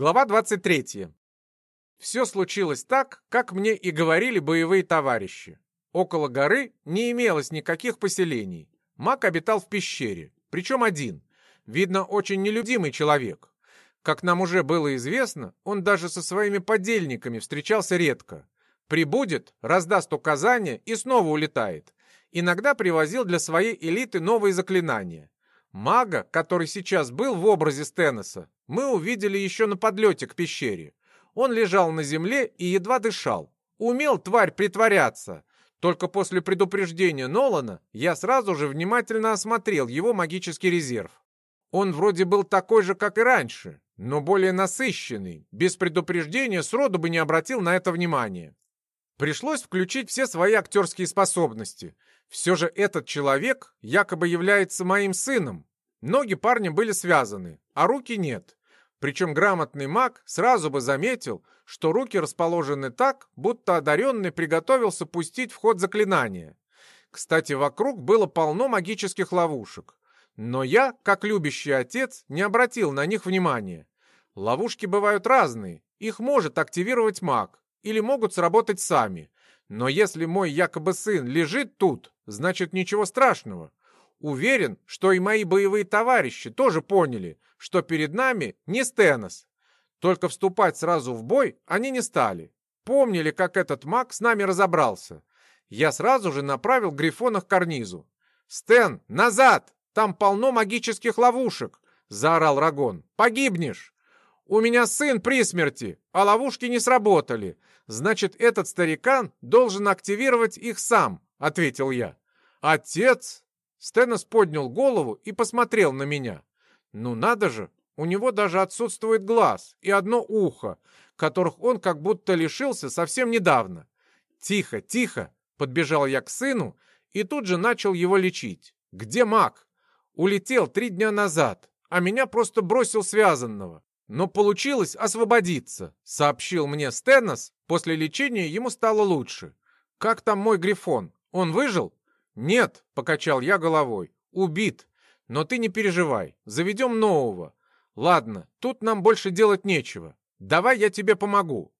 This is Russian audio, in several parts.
Глава 23. Все случилось так, как мне и говорили боевые товарищи. Около горы не имелось никаких поселений. Маг обитал в пещере, причем один. Видно, очень нелюдимый человек. Как нам уже было известно, он даже со своими подельниками встречался редко. Прибудет, раздаст указания и снова улетает. Иногда привозил для своей элиты новые заклинания. Мага, который сейчас был в образе Стеннеса, мы увидели еще на подлете к пещере. Он лежал на земле и едва дышал. Умел тварь притворяться. Только после предупреждения Нолана я сразу же внимательно осмотрел его магический резерв. Он вроде был такой же, как и раньше, но более насыщенный. Без предупреждения сроду бы не обратил на это внимания. Пришлось включить все свои актерские способности. Все же этот человек якобы является моим сыном. Ноги парня были связаны, а руки нет. Причем грамотный маг сразу бы заметил, что руки расположены так, будто одаренный приготовился пустить в ход заклинание. Кстати, вокруг было полно магических ловушек. Но я, как любящий отец, не обратил на них внимания. Ловушки бывают разные, их может активировать маг, или могут сработать сами. Но если мой якобы сын лежит тут, значит ничего страшного. Уверен, что и мои боевые товарищи тоже поняли, что перед нами не Стенос. Только вступать сразу в бой они не стали. Помнили, как этот маг с нами разобрался. Я сразу же направил Грифона к карнизу. «Стэн, назад! Там полно магических ловушек!» — заорал Рагон. «Погибнешь!» «У меня сын при смерти, а ловушки не сработали. Значит, этот старикан должен активировать их сам», — ответил я. «Отец?» Стэнос поднял голову и посмотрел на меня. «Ну надо же, у него даже отсутствует глаз и одно ухо, которых он как будто лишился совсем недавно. Тихо, тихо!» — подбежал я к сыну и тут же начал его лечить. «Где маг?» «Улетел три дня назад, а меня просто бросил связанного. Но получилось освободиться», — сообщил мне Стэнос. После лечения ему стало лучше. «Как там мой Грифон? Он выжил?» «Нет», — покачал я головой, — «убит. Но ты не переживай, заведем нового. Ладно, тут нам больше делать нечего. Давай я тебе помогу».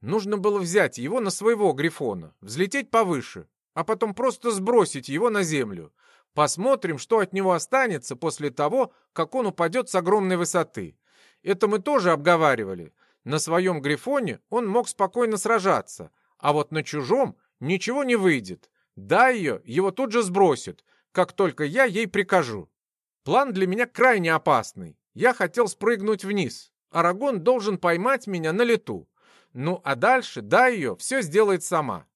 Нужно было взять его на своего Грифона, взлететь повыше, а потом просто сбросить его на землю. Посмотрим, что от него останется после того, как он упадет с огромной высоты. Это мы тоже обговаривали. На своем Грифоне он мог спокойно сражаться, а вот на чужом ничего не выйдет. Дай ее, его тут же сбросит, как только я ей прикажу. План для меня крайне опасный. Я хотел спрыгнуть вниз. Арагон должен поймать меня на лету. Ну а дальше дай ее все сделает сама.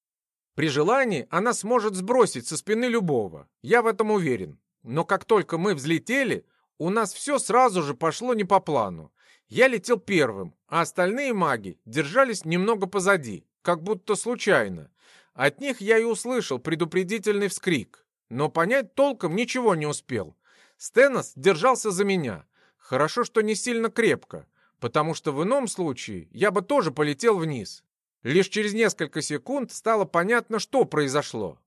При желании она сможет сбросить со спины любого. Я в этом уверен. Но как только мы взлетели, у нас все сразу же пошло не по плану. Я летел первым, а остальные маги держались немного позади, как будто случайно. От них я и услышал предупредительный вскрик, но понять толком ничего не успел. Стенос держался за меня. Хорошо, что не сильно крепко, потому что в ином случае я бы тоже полетел вниз. Лишь через несколько секунд стало понятно, что произошло.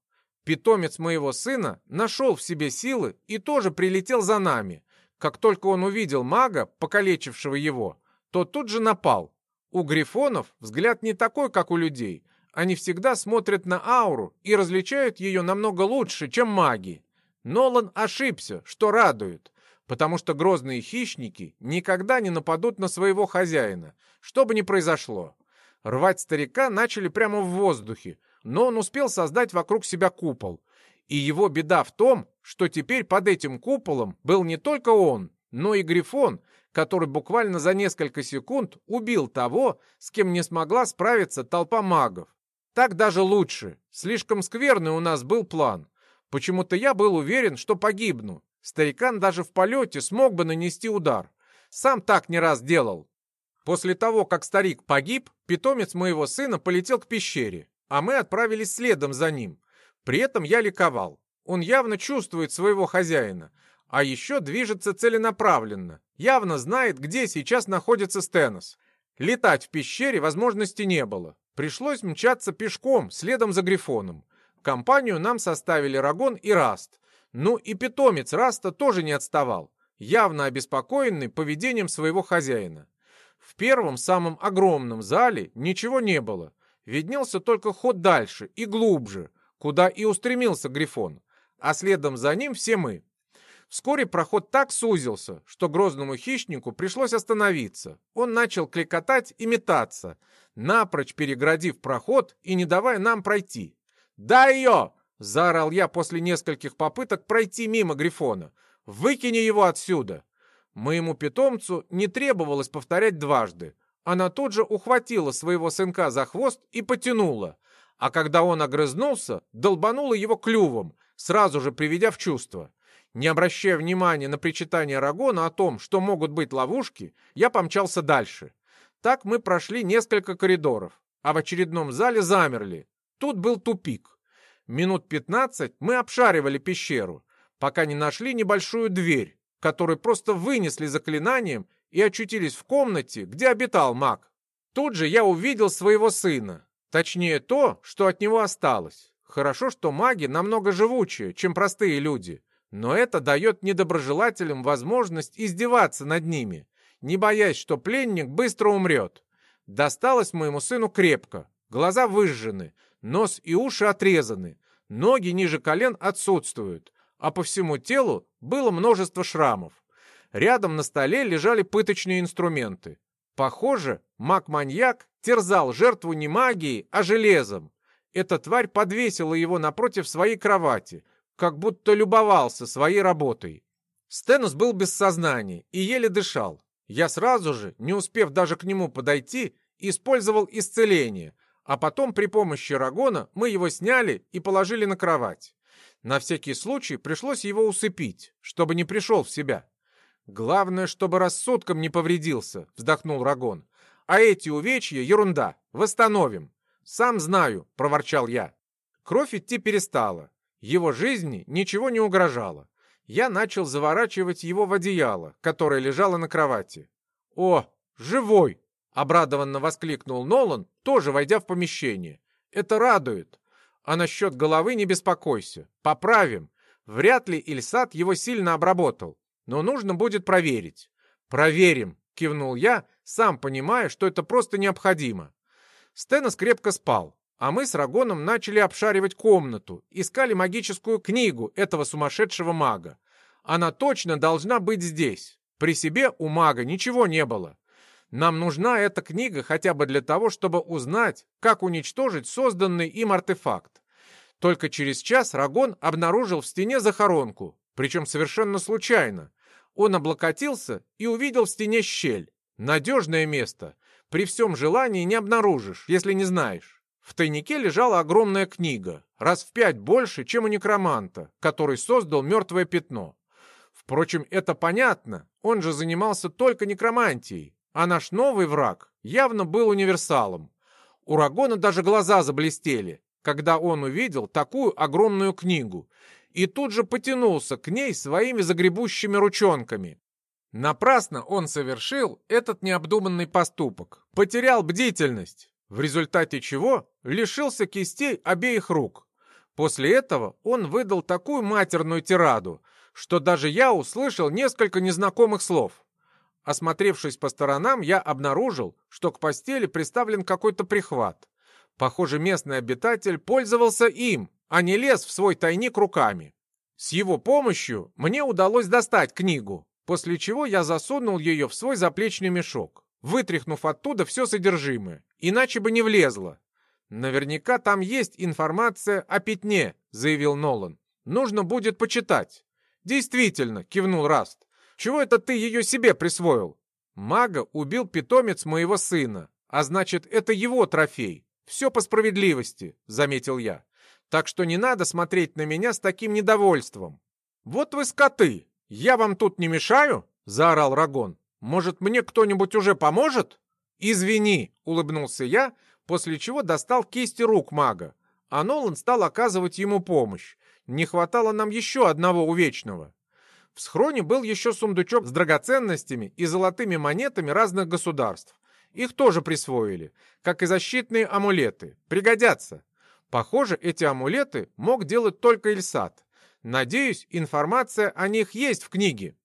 Питомец моего сына нашел в себе силы и тоже прилетел за нами. Как только он увидел мага, покалечившего его, то тут же напал. У грифонов взгляд не такой, как у людей, они всегда смотрят на ауру и различают ее намного лучше, чем маги. Нолан ошибся, что радует, потому что грозные хищники никогда не нападут на своего хозяина, что бы ни произошло. Рвать старика начали прямо в воздухе, но он успел создать вокруг себя купол. И его беда в том, что теперь под этим куполом был не только он, но и Грифон, который буквально за несколько секунд убил того, с кем не смогла справиться толпа магов. Так даже лучше. Слишком скверный у нас был план. Почему-то я был уверен, что погибну. Старикан даже в полете смог бы нанести удар. Сам так не раз делал. После того, как старик погиб, питомец моего сына полетел к пещере, а мы отправились следом за ним. При этом я ликовал. Он явно чувствует своего хозяина, а еще движется целенаправленно, явно знает, где сейчас находится Стенос. Летать в пещере возможности не было. Пришлось мчаться пешком, следом за Грифоном. Компанию нам составили Рагон и Раст. Ну и питомец Раста тоже не отставал, явно обеспокоенный поведением своего хозяина. В первом, самом огромном зале ничего не было. Виднелся только ход дальше и глубже, куда и устремился Грифон, а следом за ним все мы. Вскоре проход так сузился, что грозному хищнику пришлось остановиться. Он начал кликотать и метаться, напрочь переградив проход и не давая нам пройти. «Дай ее!» — заорал я после нескольких попыток пройти мимо Грифона. «Выкини его отсюда!» Моему питомцу не требовалось повторять дважды. Она тут же ухватила своего сынка за хвост и потянула, а когда он огрызнулся, долбанула его клювом, сразу же приведя в чувство. Не обращая внимания на причитание Рагона о том, что могут быть ловушки, я помчался дальше. Так мы прошли несколько коридоров, а в очередном зале замерли. Тут был тупик. Минут пятнадцать мы обшаривали пещеру, пока не нашли небольшую дверь, которую просто вынесли заклинанием и очутились в комнате, где обитал маг. Тут же я увидел своего сына, точнее то, что от него осталось. Хорошо, что маги намного живучее, чем простые люди. Но это дает недоброжелателям возможность издеваться над ними, не боясь, что пленник быстро умрет. Досталось моему сыну крепко, глаза выжжены, нос и уши отрезаны, ноги ниже колен отсутствуют, а по всему телу было множество шрамов. Рядом на столе лежали пыточные инструменты. Похоже, маг-маньяк терзал жертву не магией, а железом. Эта тварь подвесила его напротив своей кровати, как будто любовался своей работой. Стенус был без сознания и еле дышал. Я сразу же, не успев даже к нему подойти, использовал исцеление, а потом при помощи рагона мы его сняли и положили на кровать. На всякий случай пришлось его усыпить, чтобы не пришел в себя. «Главное, чтобы рассудком не повредился», — вздохнул Рагон. «А эти увечья — ерунда. Восстановим». «Сам знаю», — проворчал я. Кровь идти перестала. Его жизни ничего не угрожало. Я начал заворачивать его в одеяло, которое лежало на кровати. «О, живой!» — обрадованно воскликнул Нолан, тоже войдя в помещение. «Это радует. А насчет головы не беспокойся. Поправим. Вряд ли Ильсат его сильно обработал. Но нужно будет проверить». «Проверим», — кивнул я, сам понимая, что это просто необходимо. Стенос крепко спал а мы с Рагоном начали обшаривать комнату, искали магическую книгу этого сумасшедшего мага. Она точно должна быть здесь. При себе у мага ничего не было. Нам нужна эта книга хотя бы для того, чтобы узнать, как уничтожить созданный им артефакт. Только через час Рагон обнаружил в стене захоронку, причем совершенно случайно. Он облокотился и увидел в стене щель. Надежное место. При всем желании не обнаружишь, если не знаешь. В тайнике лежала огромная книга, раз в пять больше, чем у некроманта, который создал мертвое пятно. Впрочем, это понятно, он же занимался только некромантией, а наш новый враг явно был универсалом. У Рагона даже глаза заблестели, когда он увидел такую огромную книгу, и тут же потянулся к ней своими загребущими ручонками. Напрасно он совершил этот необдуманный поступок, потерял бдительность в результате чего лишился кистей обеих рук. После этого он выдал такую матерную тираду, что даже я услышал несколько незнакомых слов. Осмотревшись по сторонам, я обнаружил, что к постели приставлен какой-то прихват. Похоже, местный обитатель пользовался им, а не лез в свой тайник руками. С его помощью мне удалось достать книгу, после чего я засунул ее в свой заплечный мешок вытряхнув оттуда все содержимое, иначе бы не влезло. «Наверняка там есть информация о пятне», — заявил Нолан. «Нужно будет почитать». «Действительно», — кивнул Раст. «Чего это ты ее себе присвоил?» «Мага убил питомец моего сына, а значит, это его трофей. Все по справедливости», — заметил я. «Так что не надо смотреть на меня с таким недовольством». «Вот вы скоты! Я вам тут не мешаю?» — заорал Рагон. Может, мне кто-нибудь уже поможет?» «Извини», — улыбнулся я, после чего достал кисти рук мага, а Нолан стал оказывать ему помощь. Не хватало нам еще одного увечного. В схроне был еще сундучок с драгоценностями и золотыми монетами разных государств. Их тоже присвоили, как и защитные амулеты. Пригодятся. Похоже, эти амулеты мог делать только Ильсат. Надеюсь, информация о них есть в книге.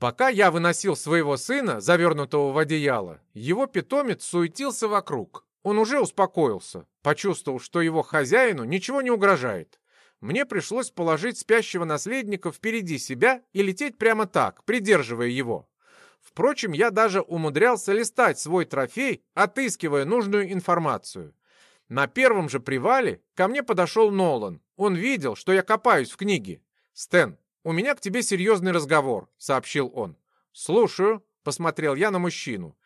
Пока я выносил своего сына, завернутого в одеяло, его питомец суетился вокруг. Он уже успокоился, почувствовал, что его хозяину ничего не угрожает. Мне пришлось положить спящего наследника впереди себя и лететь прямо так, придерживая его. Впрочем, я даже умудрялся листать свой трофей, отыскивая нужную информацию. На первом же привале ко мне подошел Нолан. Он видел, что я копаюсь в книге. «Стэн, у меня к тебе серьезный разговор», — сообщил он. «Слушаю», — посмотрел я на мужчину.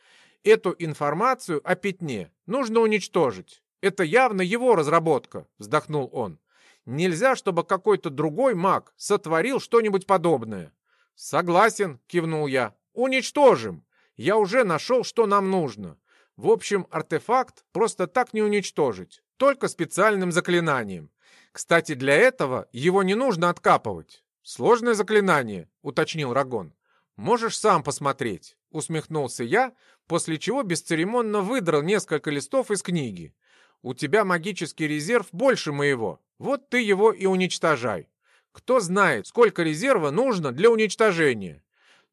«Эту информацию о пятне нужно уничтожить. Это явно его разработка», — вздохнул он. «Нельзя, чтобы какой-то другой маг сотворил что-нибудь подобное». «Согласен», — кивнул я. «Уничтожим. Я уже нашел, что нам нужно. В общем, артефакт просто так не уничтожить, только специальным заклинанием. Кстати, для этого его не нужно откапывать. Сложное заклинание, уточнил Рагон. Можешь сам посмотреть, усмехнулся я, после чего бесцеремонно выдрал несколько листов из книги. У тебя магический резерв больше моего, вот ты его и уничтожай. Кто знает, сколько резерва нужно для уничтожения.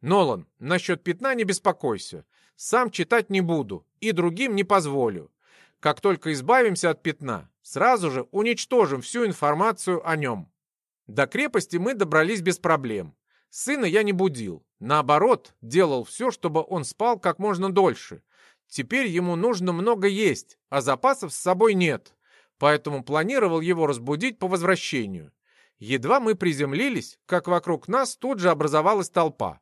Нолан, насчет пятна не беспокойся. Сам читать не буду и другим не позволю. Как только избавимся от пятна, сразу же уничтожим всю информацию о нем. До крепости мы добрались без проблем. Сына я не будил. Наоборот, делал все, чтобы он спал как можно дольше. Теперь ему нужно много есть, а запасов с собой нет. Поэтому планировал его разбудить по возвращению. Едва мы приземлились, как вокруг нас тут же образовалась толпа.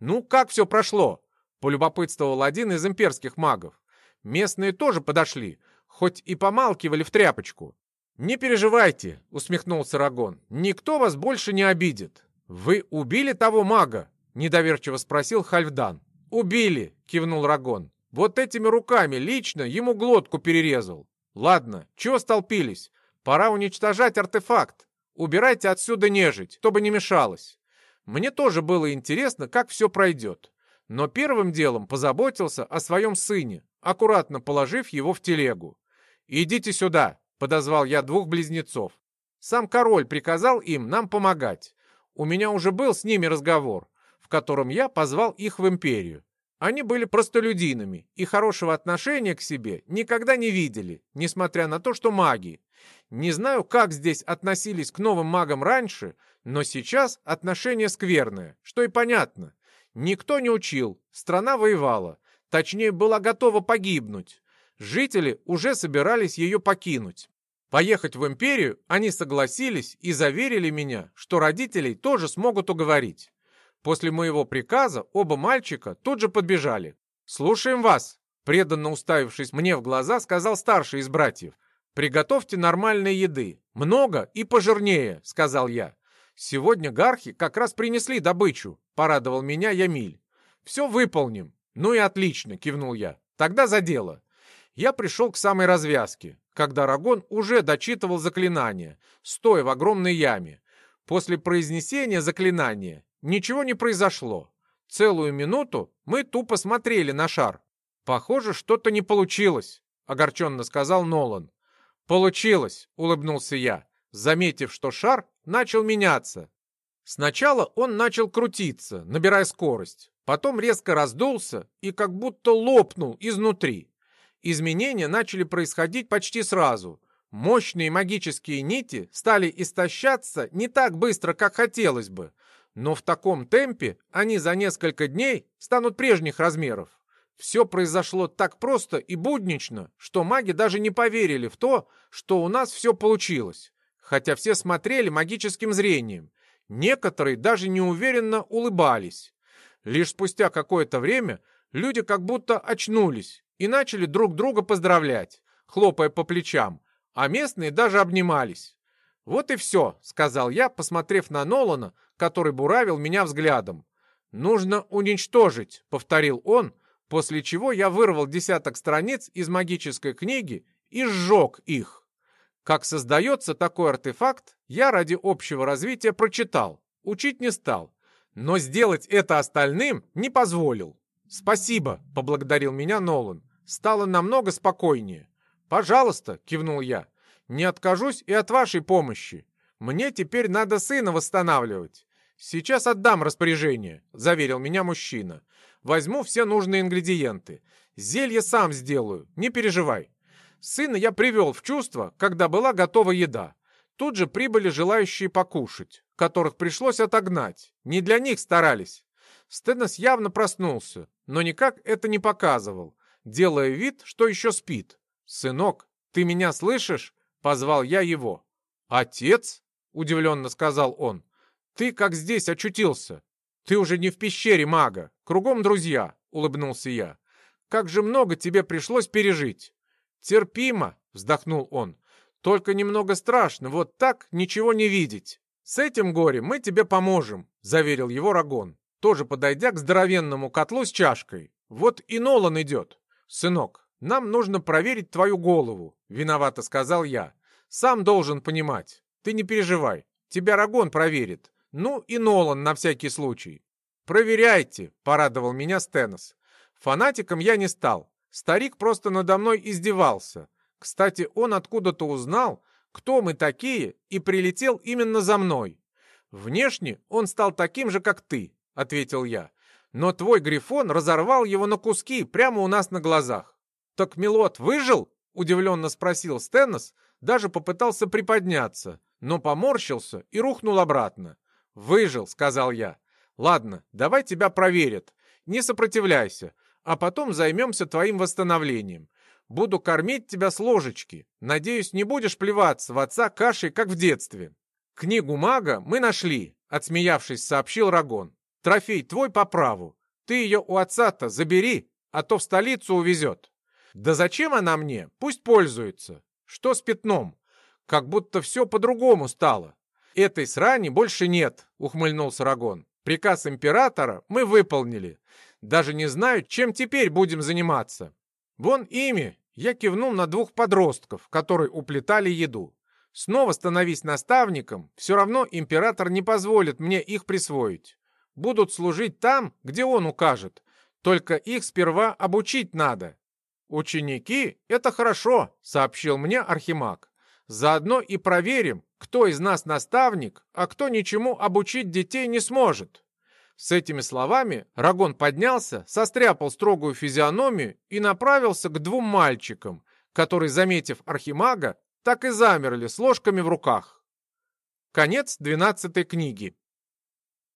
«Ну, как все прошло?» полюбопытствовал один из имперских магов. Местные тоже подошли, хоть и помалкивали в тряпочку. «Не переживайте», — усмехнулся Рагон, — «никто вас больше не обидит». «Вы убили того мага?» — недоверчиво спросил Хальфдан. «Убили», — кивнул Рагон. «Вот этими руками лично ему глотку перерезал. Ладно, чего столпились? Пора уничтожать артефакт. Убирайте отсюда нежить, чтобы не мешалось». Мне тоже было интересно, как все пройдет но первым делом позаботился о своем сыне, аккуратно положив его в телегу. «Идите сюда», — подозвал я двух близнецов. Сам король приказал им нам помогать. У меня уже был с ними разговор, в котором я позвал их в империю. Они были простолюдинами и хорошего отношения к себе никогда не видели, несмотря на то, что маги. Не знаю, как здесь относились к новым магам раньше, но сейчас отношение скверное, что и понятно. Никто не учил, страна воевала, точнее была готова погибнуть. Жители уже собирались ее покинуть. Поехать в империю они согласились и заверили меня, что родителей тоже смогут уговорить. После моего приказа оба мальчика тут же подбежали. «Слушаем вас», — преданно уставившись мне в глаза, сказал старший из братьев. «Приготовьте нормальной еды. Много и пожирнее», — сказал я. «Сегодня гархи как раз принесли добычу», — порадовал меня Ямиль. «Все выполним». «Ну и отлично», — кивнул я. «Тогда за дело». Я пришел к самой развязке, когда Рагон уже дочитывал заклинание, стоя в огромной яме. После произнесения заклинания ничего не произошло. Целую минуту мы тупо смотрели на шар. «Похоже, что-то не получилось», — огорченно сказал Нолан. «Получилось», — улыбнулся я заметив, что шар начал меняться. Сначала он начал крутиться, набирая скорость, потом резко раздулся и как будто лопнул изнутри. Изменения начали происходить почти сразу. Мощные магические нити стали истощаться не так быстро, как хотелось бы, но в таком темпе они за несколько дней станут прежних размеров. Все произошло так просто и буднично, что маги даже не поверили в то, что у нас все получилось хотя все смотрели магическим зрением. Некоторые даже неуверенно улыбались. Лишь спустя какое-то время люди как будто очнулись и начали друг друга поздравлять, хлопая по плечам, а местные даже обнимались. «Вот и все», — сказал я, посмотрев на Нолана, который буравил меня взглядом. «Нужно уничтожить», — повторил он, после чего я вырвал десяток страниц из магической книги и сжег их. Как создается такой артефакт, я ради общего развития прочитал, учить не стал, но сделать это остальным не позволил. «Спасибо», — поблагодарил меня Нолан. «Стало намного спокойнее». «Пожалуйста», — кивнул я, — «не откажусь и от вашей помощи. Мне теперь надо сына восстанавливать. сейчас отдам распоряжение», — заверил меня мужчина. «Возьму все нужные ингредиенты. Зелье сам сделаю, не переживай». Сына я привел в чувство, когда была готова еда. Тут же прибыли желающие покушать, которых пришлось отогнать. Не для них старались. Стэнос явно проснулся, но никак это не показывал, делая вид, что еще спит. «Сынок, ты меня слышишь?» — позвал я его. «Отец?» — удивленно сказал он. «Ты как здесь очутился? Ты уже не в пещере мага, кругом друзья», — улыбнулся я. «Как же много тебе пришлось пережить!» «Терпимо!» — вздохнул он. «Только немного страшно, вот так ничего не видеть. С этим горем мы тебе поможем», — заверил его Рагон, тоже подойдя к здоровенному котлу с чашкой. «Вот и Нолан идет. Сынок, нам нужно проверить твою голову», — виновато сказал я. «Сам должен понимать. Ты не переживай. Тебя Рагон проверит. Ну и Нолан на всякий случай. «Проверяйте», — порадовал меня Стенос. Фанатиком я не стал. Старик просто надо мной издевался. Кстати, он откуда-то узнал, кто мы такие, и прилетел именно за мной. «Внешне он стал таким же, как ты», — ответил я. «Но твой Грифон разорвал его на куски прямо у нас на глазах». «Так Милот выжил?» — удивленно спросил Стенос, даже попытался приподняться, но поморщился и рухнул обратно. «Выжил», — сказал я. «Ладно, давай тебя проверят. Не сопротивляйся, а потом займемся твоим восстановлением. Буду кормить тебя с ложечки. Надеюсь, не будешь плеваться в отца кашей, как в детстве». «Книгу мага мы нашли», — отсмеявшись, сообщил Рагон. «Трофей твой по праву. Ты ее у отца-то забери, а то в столицу увезет». «Да зачем она мне? Пусть пользуется. Что с пятном? Как будто все по-другому стало. «Этой срани больше нет», — ухмыльнулся Рагон. «Приказ императора мы выполнили. Даже не знаю, чем теперь будем заниматься. Вон ими!» Я кивнул на двух подростков, которые уплетали еду. «Снова становись наставником, все равно император не позволит мне их присвоить. Будут служить там, где он укажет. Только их сперва обучить надо». «Ученики — это хорошо», — сообщил мне Архимаг. «Заодно и проверим, кто из нас наставник, а кто ничему обучить детей не сможет. С этими словами Рагон поднялся, состряпал строгую физиономию и направился к двум мальчикам, которые, заметив архимага, так и замерли с ложками в руках. Конец двенадцатой книги.